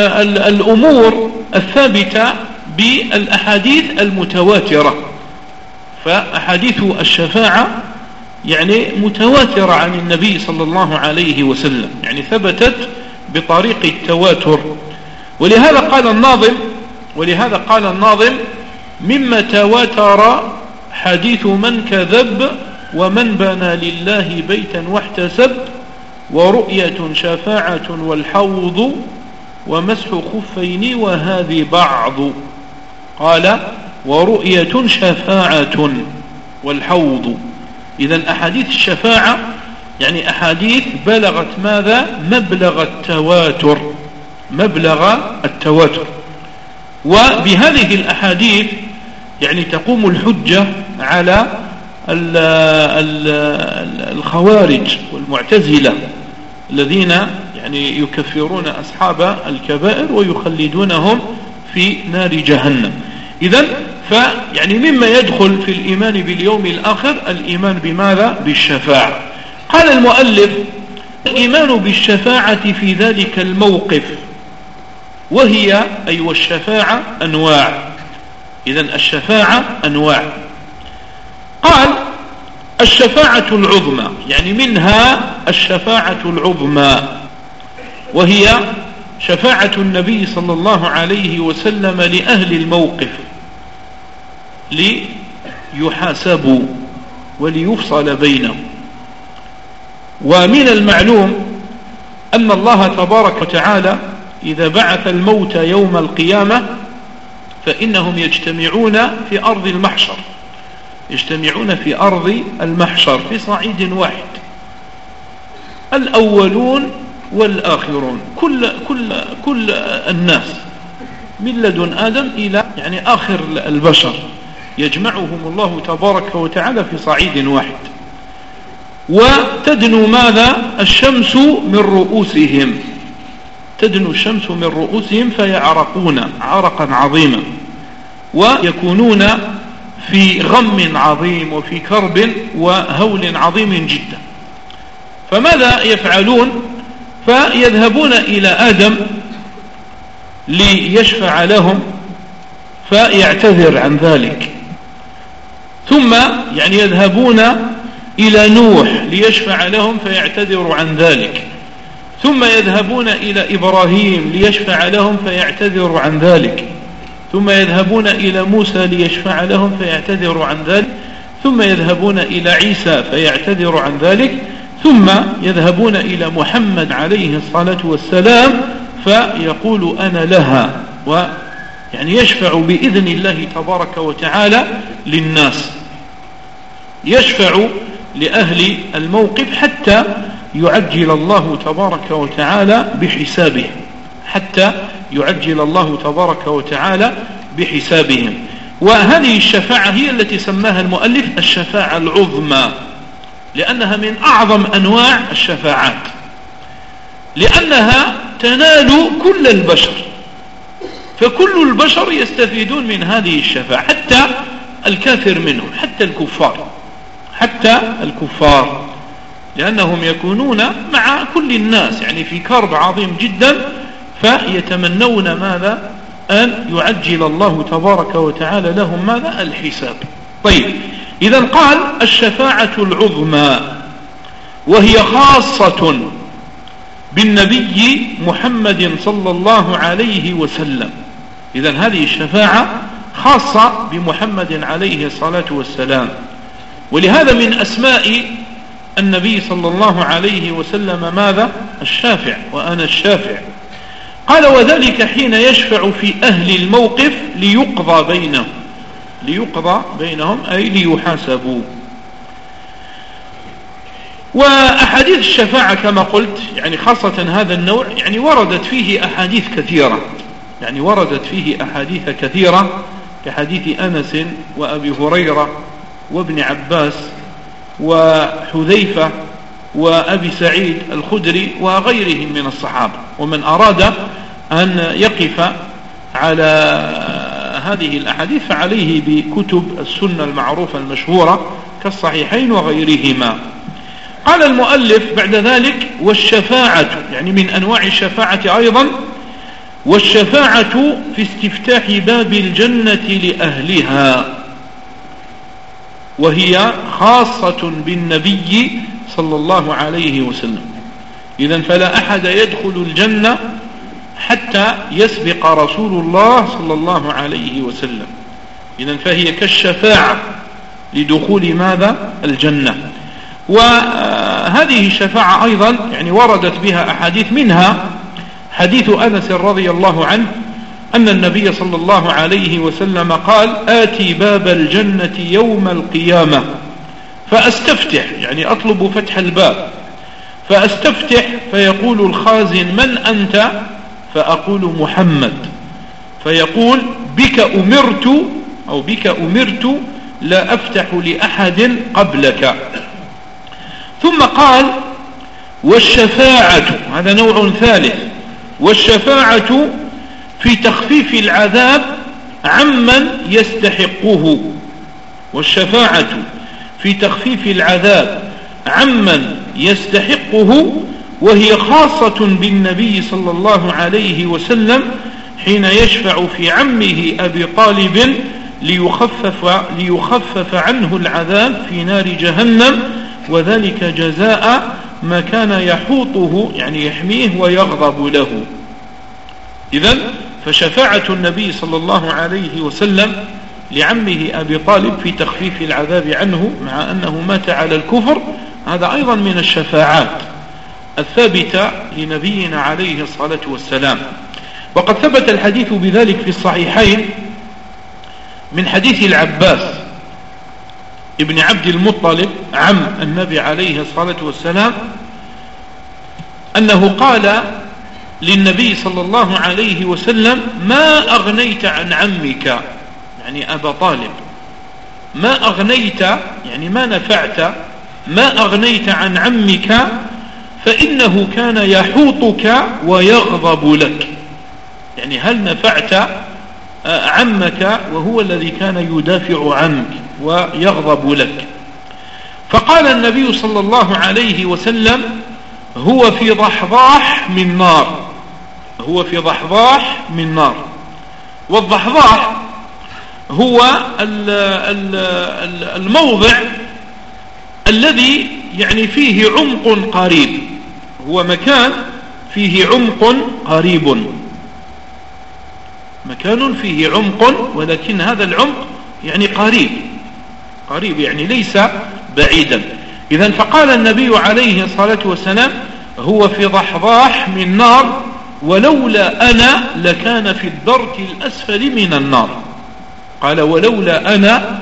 الأمور الثابتة بالأحاديث المتواترة. فأحاديث الشفاعة يعني متواترة عن النبي صلى الله عليه وسلم يعني ثبتت بطريق التواتر. ولهذا قال الناظم ولهذا قال الناظم مما تواتر حديث من كذب ومن بنى لله بيتا واحتسب ورؤية شفاعة والحوض ومسح خفين وهذه بعض. قال ورؤية شفاعة والحوض. إذا أحاديث الشفاعة يعني أحاديث بلغت ماذا؟ مبلغ التواتر مبلغ التواتر. وبهذه الأحاديث يعني تقوم الحجة على الخوارج والمعتزلة الذين يعني يكفرون أصحاب الكبائر ويخلدونهم في نار جهنم. إذا فيعني مما يدخل في الإيمان باليوم الآخر الإيمان بماذا؟ بالشفاعة. قال المؤلف الإيمان بالشفاعة في ذلك الموقف وهي أي والشفاعة أنواع. إذا الشفاعة أنواع. قال الشفاعة العظمى يعني منها الشفاعة العظمى وهي شفاعة النبي صلى الله عليه وسلم لأهل الموقف ليحاسبوا وليفصل بينهم. ومن المعلوم أن الله تبارك وتعالى إذا بعث الموت يوم القيامة فإنهم يجتمعون في أرض المحشر. يجتمعون في أرض المحشر في صعيد واحد. الأولون والآخرون كل, كل, كل الناس. من لدن آدم إلى يعني آخر البشر. يجمعهم الله تبارك وتعالى في صعيد واحد. وتدنو ماذا؟ الشمس من رؤوسهم. تدنو الشمس من رؤوسهم فيعرقون عرقا عظيما. ويكونون في غم عظيم وفي كرب وهول عظيم جدا. فماذا يفعلون؟ فيذهبون إلى آدم ليشفع لهم فيعتذر عن ذلك. ثم يعني يذهبون إلى نوح ليشفع لهم فيعتذر عن ذلك. ثم يذهبون إلى إبراهيم ليشفع لهم فيعتذر عن ذلك. ثم يذهبون إلى موسى ليشفع لهم فيعتذر عن ذلك ثم يذهبون إلى عيسى فيعتذر عن ذلك ثم يذهبون إلى محمد عليه الصلاة والسلام فيقول أنا لها ويعني يشفع بإذن الله تبارك وتعالى للناس. يشفع لأهل الموقف حتى يعجل الله تبارك وتعالى بحسابهم حتى يعجل الله تبارك وتعالى بحسابهم. وهذه الشفاعة هي التي سماها المؤلف الشفاعة العظمى لأنها من أعظم أنواع الشفاعات لأنها تنال كل البشر فكل البشر يستفيدون من هذه الشفاعة حتى الكافر منهم حتى الكفار حتى الكفار لأنهم يكونون مع كل الناس يعني في كرب عظيم جدا فيتمنون ماذا؟ أن يعجل الله تبارك وتعالى لهم ماذا؟ الحساب. طيب إذا قال الشفاعة العظمى وهي خاصة بالنبي محمد صلى الله عليه وسلم. إذا هذه الشفاعة خاصة بمحمد عليه الصلاة والسلام. ولهذا من أسماء النبي صلى الله عليه وسلم ماذا؟ الشافع وأنا الشافع. قال وذلك حين يشفع في أهل الموقف ليقضى بينهم. ليقضى بينهم أي ليحاسبوا. وأحاديث الشفاعة كما قلت يعني خاصة هذا النوع يعني وردت فيه أحاديث كثيرة. يعني وردت فيه أحاديث كثيرة كحديث أنس وأبي هريرة وابن عباس وحذيفة وأبي سعيد الخدري وغيرهم من الصحابة ومن أراد أن يقف على هذه الأحاديث فعليه بكتب السنة المعروفة المشهورة كالصحيحين وغيرهما. قال المؤلف بعد ذلك والشفاعة يعني من أنواع الشفاعة أيضا والشفاعة في استفتاح باب الجنة لأهلها وهي خاصة بالنبي صلى الله عليه وسلم. إذا فلا أحد يدخل الجنة حتى يسبق رسول الله صلى الله عليه وسلم. إذا فهي كالشفاعة لدخول ماذا؟ الجنة. وهذه الشفاعة أيضا يعني وردت بها أحاديث منها حديث أنس رضي الله عنه أن النبي صلى الله عليه وسلم قال آتي باب الجنة يوم القيامة. فأستفتح يعني أطلب فتح الباب. فأستفتح فيقول الخازن من أنت؟ فأقول محمد. فيقول بك أمرت أو بك أمرت لا أفتح لأحد قبلك. ثم قال والشفاعة هذا نوع ثالث. والشفاعة في تخفيف العذاب عمن يستحقه. والشفاعة في تخفيف العذاب عمن يستحقه وهي خاصة بالنبي صلى الله عليه وسلم حين يشفع في عمه أبي طالب ليخفف, ليخفف عنه العذاب في نار جهنم وذلك جزاء ما كان يحوطه يعني يحميه ويغضب له. إذا فشفاعة النبي صلى الله عليه وسلم لعمه أبي طالب في تخفيف العذاب عنه مع أنه مات على الكفر. هذا أيضا من الشفاعات الثابتة لنبينا عليه الصلاة والسلام. وقد ثبت الحديث بذلك في الصحيحين من حديث العباس ابن عبد المطلب عم النبي عليه الصلاة والسلام أنه قال للنبي صلى الله عليه وسلم ما أغنيت عن عمك يعني أبا طالب. ما أغنيت يعني ما نفعت ما أغنيت عن عمك فإنه كان يحوطك ويغضب لك. يعني هل نفعت آه، عمك وهو الذي كان يدافع عنك ويغضب لك؟ فقال النبي صلى الله عليه وسلم هو في ضحضاح من نار. هو في ضحضاح من نار. والضحضاح هو الموضع الذي يعني فيه عمق قريب. هو مكان فيه عمق قريب. مكان فيه عمق ولكن هذا العمق يعني قريب. قريب يعني ليس بعيدا. إذا فقال النبي عليه الصلاة والسلام هو في ضحضاح من نار ولولا أنا لكان في الدرك الأسفل من النار. قال ولولا أنا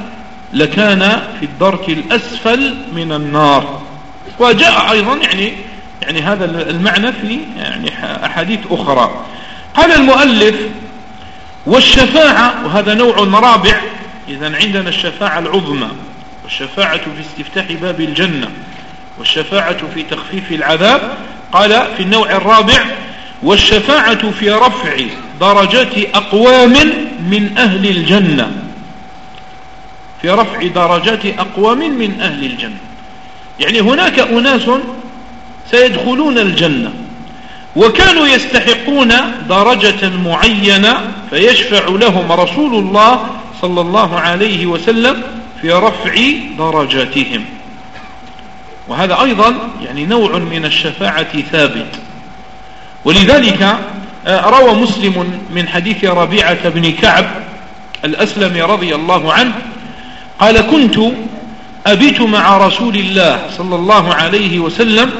لكان في الدرك الأسفل من النار. وجاء أيضا يعني يعني هذا المعنى في يعني أحاديث أخرى. قال المؤلف والشفاعة وهذا نوع رابع إذا عندنا الشفاعة العظمى والشفاعة في استفتاح باب الجنة والشفاعة في تخفيف العذاب قال في النوع الرابع والشفاعة في رفع درجات أقوام من أهل الجنة. في رفع درجات أقوام من أهل الجنة. يعني هناك أناس سيدخلون الجنة وكانوا يستحقون درجة معينة فيشفع لهم رسول الله صلى الله عليه وسلم في رفع درجاتهم. وهذا أيضا يعني نوع من الشفاعة ثابت. ولذلك روى مسلم من حديث ربيعة بن كعب الأسلم رضي الله عنه قال كنت أبيت مع رسول الله صلى الله عليه وسلم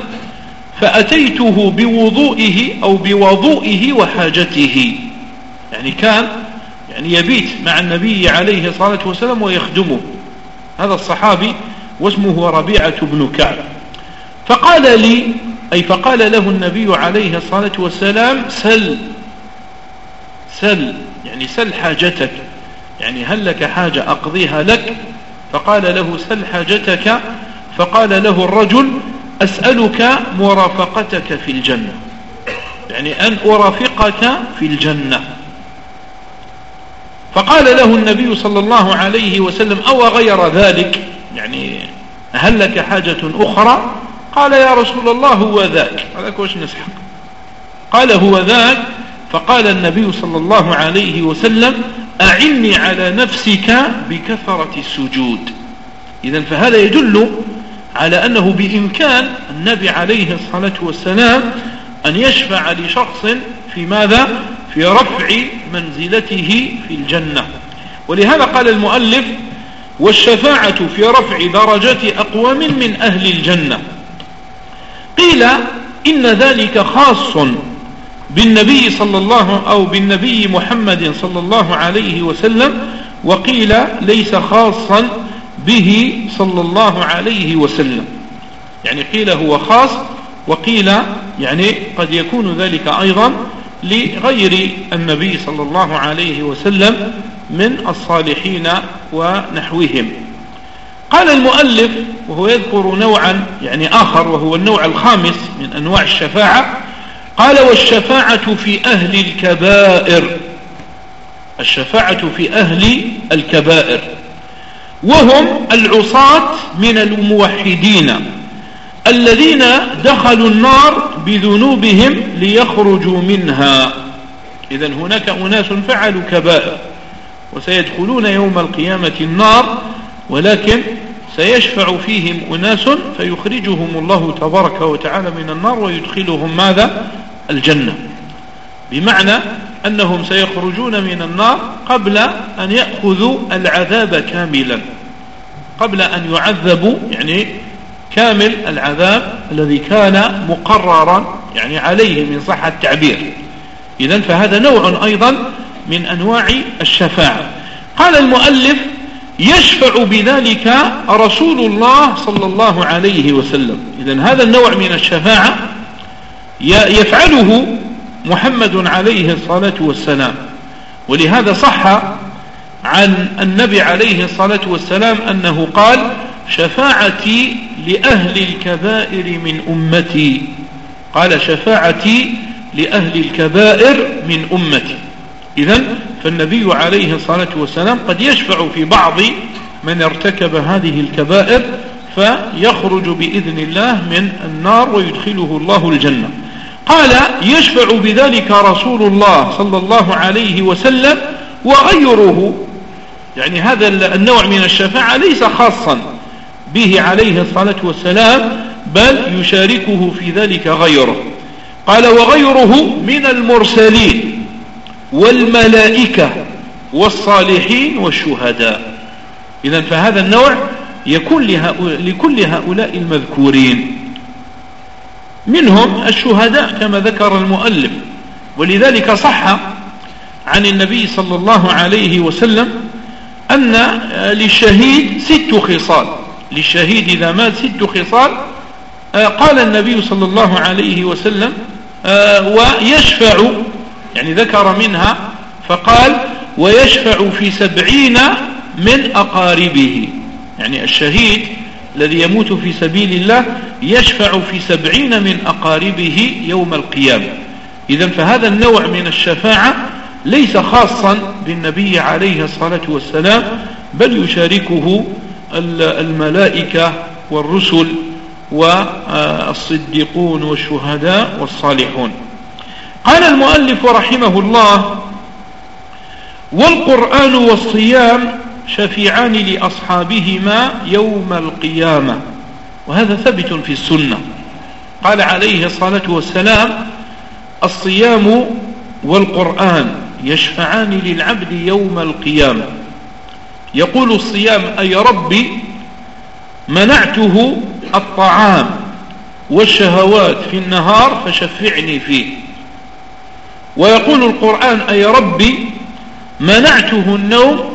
فأتيته بوضوئه أو بوضوئه وحاجته. يعني كان يعني يبيت مع النبي عليه الصلاة والسلام ويخدمه. هذا الصحابي واسمه ربيعة بن كعب. فقال لي أي فقال له النبي عليه الصلاة والسلام سل. سل. يعني سل حاجتك. يعني هل لك حاجة أقضيها لك؟ فقال له سل حاجتك. فقال له الرجل أسألك مرافقتك في الجنة. يعني أن أرافقك في الجنة. فقال له النبي صلى الله عليه وسلم أو غير ذلك؟ يعني هل لك حاجة أخرى؟ قال يا رسول الله هو ذاك. هذاك وش نسحق قال هو ذاك فقال النبي صلى الله عليه وسلم أعني على نفسك بكثرة السجود. إذا فهذا يدل على أنه بإمكان النبي عليه الصلاة والسلام أن يشفع لشخص في ماذا؟ في رفع منزلته في الجنة. ولهذا قال المؤلف والشفاعة في رفع درجة أقوام من أهل الجنة. قيل إن ذلك خاص بالنبي صلى الله أو بالنبي محمد صلى الله عليه وسلم وقيل ليس خاصا به صلى الله عليه وسلم. يعني قيل هو خاص وقيل يعني قد يكون ذلك أيضا لغير النبي صلى الله عليه وسلم من الصالحين ونحوهم. قال المؤلف وهو يذكر نوعا يعني آخر وهو النوع الخامس من أنواع الشفاعة قال والشفاعة في أهل الكبائر. الشفاعة في أهل الكبائر. وهم العصاة من الموحدين الذين دخلوا النار بذنوبهم ليخرجوا منها. إذا هناك أناس فعلوا كبائر وسيدخلون يوم القيامة النار ولكن سيشفع فيهم أناس فيخرجهم الله تبارك وتعالى من النار ويدخلهم ماذا؟ الجنة. بمعنى أنهم سيخرجون من النار قبل أن يأخذوا العذاب كاملا. قبل أن يعذبوا يعني كامل العذاب الذي كان مقررا يعني عليه من صحة التعبير. إذا فهذا نوع أيضا من أنواع الشفاعة. قال المؤلف يشفع بذلك رسول الله صلى الله عليه وسلم. إذا هذا النوع من الشفاعة يفعله محمد عليه الصلاة والسلام. ولهذا صح عن النبي عليه الصلاة والسلام أنه قال شفاعتي لأهل الكبائر من أمتي. قال شفاعتي لأهل الكبائر من أمتي. إذا فالنبي عليه الصلاة والسلام قد يشفع في بعض من ارتكب هذه الكبائر فيخرج بإذن الله من النار ويدخله الله الجنة. قال يشفع بذلك رسول الله صلى الله عليه وسلم وغيره. يعني هذا النوع من الشفاعة ليس خاصا به عليه الصلاة والسلام بل يشاركه في ذلك غيره. قال وغيره من المرسلين. والملائكة والصالحين والشهداء. إذا فهذا النوع يكون لكل هؤلاء المذكورين. منهم الشهداء كما ذكر المؤلف. ولذلك صح عن النبي صلى الله عليه وسلم أن للشهيد ست خصال. للشهيد إذا مات ست خصال. آه، قال النبي صلى الله عليه وسلم آه، ويشفع يعني ذكر منها فقال ويشفع في سبعين من أقاربه. يعني الشهيد الذي يموت في سبيل الله يشفع في سبعين من أقاربه يوم القيامة. إذا فهذا النوع من الشفاعة ليس خاصا بالنبي عليه الصلاة والسلام بل يشاركه الملائكة والرسل والصديقون والشهداء والصالحون. قال المؤلف رحمه الله والقرآن والصيام شفيعان لأصحابهما يوم القيامة وهذا ثبت في السنة. قال عليه الصلاة والسلام الصيام والقرآن يشفعان للعبد يوم القيامة. يقول الصيام أي ربي منعته الطعام والشهوات في النهار فشفعني فيه. ويقول القرآن أي ربي منعته النوم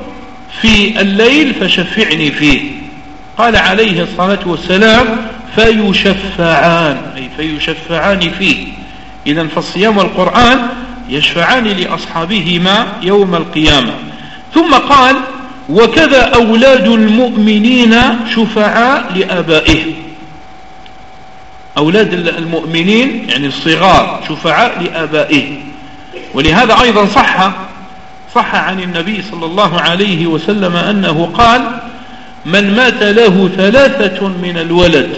في الليل فشفعني فيه. قال عليه الصلاة والسلام فيشفعان أي فيشفعان فيه. إذا فالصيام والقرآن يشفعان لأصحابهما يوم القيامة. ثم قال وكذا أولاد المؤمنين شفعاء لآبائهم أولاد المؤمنين يعني الصغار شفعاء لآبائهم ولهذا أيضا صح صح عن النبي صلى الله عليه وسلم أنه قال من مات له ثلاثة من الولد.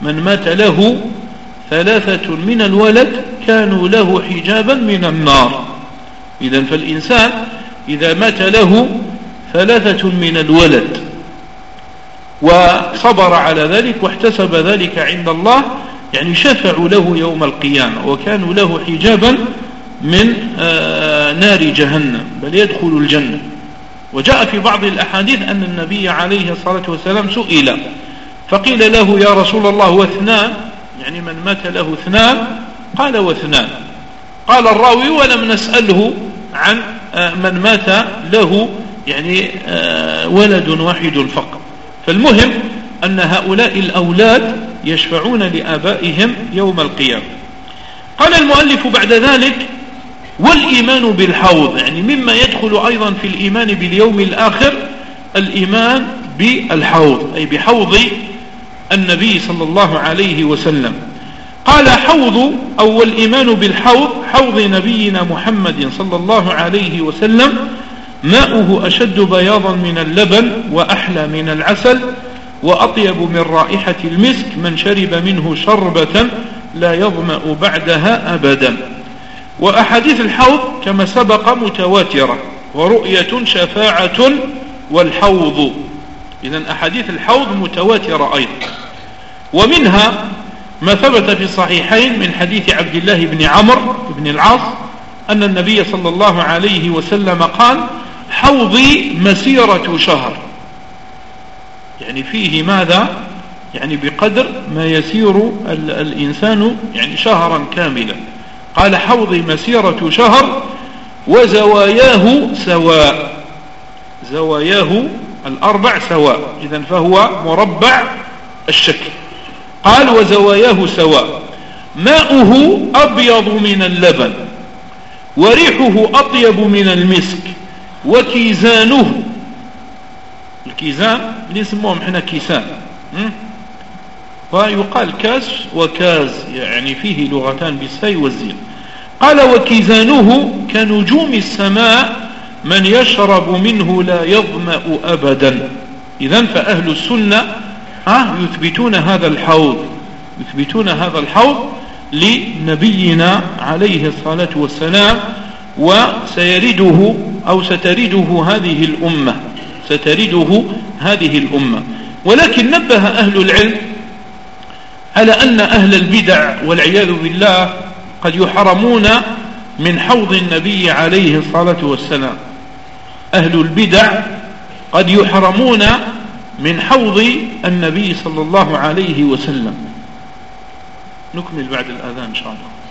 من مات له ثلاثة من الولد كانوا له حجابا من النار. إذا فالإنسان إذا مات له ثلاثة من الولد وصبر على ذلك واحتسب ذلك عند الله يعني شفعوا له يوم القيامة وكانوا له حجابا من آه، نار جهنم بل يدخل الجنة. وجاء في بعض الأحاديث أن النبي عليه الصلاة والسلام سئل فقيل له يا رسول الله واثنان؟ يعني من مات له اثنان قال واثنان. قال الراوي ولم نسأله عن آه، من مات له يعني آه، ولد واحد فقط. فالمهم أن هؤلاء الأولاد يشفعون لآبائهم يوم القيامة. قال المؤلف بعد ذلك والإيمان بالحوض يعني مما يدخل أيضا في الإيمان باليوم الآخر الإيمان بالحوض أي بحوض النبي صلى الله عليه وسلم. قال حوض أو الإيمان بالحوض حوض نبينا محمد صلى الله عليه وسلم ماؤه أشد بياضا من اللبن وأحلى من العسل وأطيب من رائحة المسك من شرب منه شربة لا يظمأ بعدها أبدا. وأحاديث الحوض كما سبق متواترة ورؤية شفاعة والحوض. إذا أحاديث الحوض متواترة أيضا. ومنها ما ثبت في الصحيحين من حديث عبد الله بن عمر بن العاص أن النبي صلى الله عليه وسلم قال حوضي مسيرة شهر. يعني فيه ماذا؟ يعني بقدر ما يسير الإنسان يعني شهرا كاملا. قال حوضي مسيرة شهر وزواياه سواء. زواياه الأربع سواء. إذا فهو مربع الشكل. قال وزواياه سواء. ماؤه أبيض من اللبن وريحه أطيب من المسك وكيزانه. الكيزان نسموهم إحنا كيسان. ويقال كاس وكاز يعني فيه لغتان بالساي والزين. قال وكيزانه كنجوم السماء من يشرب منه لا يظمأ أبدا. إذا فأهل السنة يثبتون هذا الحوض يثبتون هذا الحوض لنبينا عليه الصلاة والسلام وسيرده أو سترده هذه الأمة سترده هذه الأمة. ولكن نبه أهل العلم على أن أهل البدع والعياذ بالله قد يحرمون من حوض النبي عليه الصلاة والسلام. أهل البدع قد يحرمون من حوض النبي صلى الله عليه وسلم. نكمل بعد الأذان إن شاء الله.